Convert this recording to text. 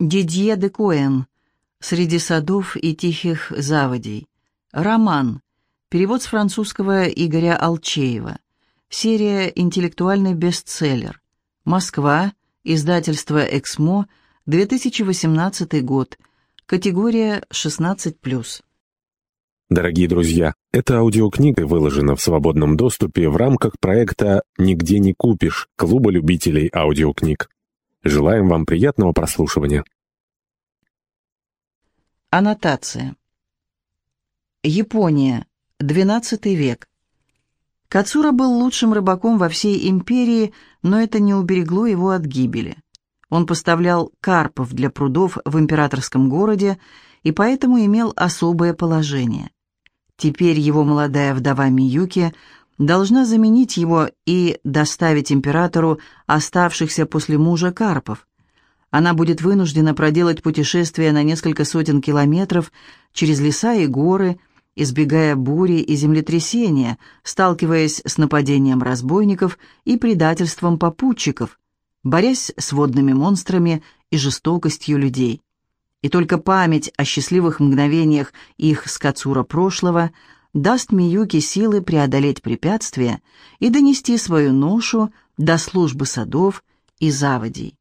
Дидье де Коэн. «Среди садов и тихих заводей». Роман. Перевод с французского Игоря Алчеева. Серия «Интеллектуальный бестселлер». Москва. Издательство «Эксмо». 2018 год. Категория 16+. Дорогие друзья, эта аудиокнига выложена в свободном доступе в рамках проекта «Нигде не купишь» Клуба любителей аудиокниг. Желаем вам приятного прослушивания. Аннотация. Япония. XII век. Кацура был лучшим рыбаком во всей империи, но это не уберегло его от гибели. Он поставлял карпов для прудов в императорском городе и поэтому имел особое положение. Теперь его молодая вдова Миюки должна заменить его и доставить императору оставшихся после мужа карпов. Она будет вынуждена проделать путешествие на несколько сотен километров через леса и горы, избегая бури и землетрясения, сталкиваясь с нападением разбойников и предательством попутчиков, борясь с водными монстрами и жестокостью людей. И только память о счастливых мгновениях их скацура прошлого даст Миюке силы преодолеть препятствия и донести свою ношу до службы садов и заводей.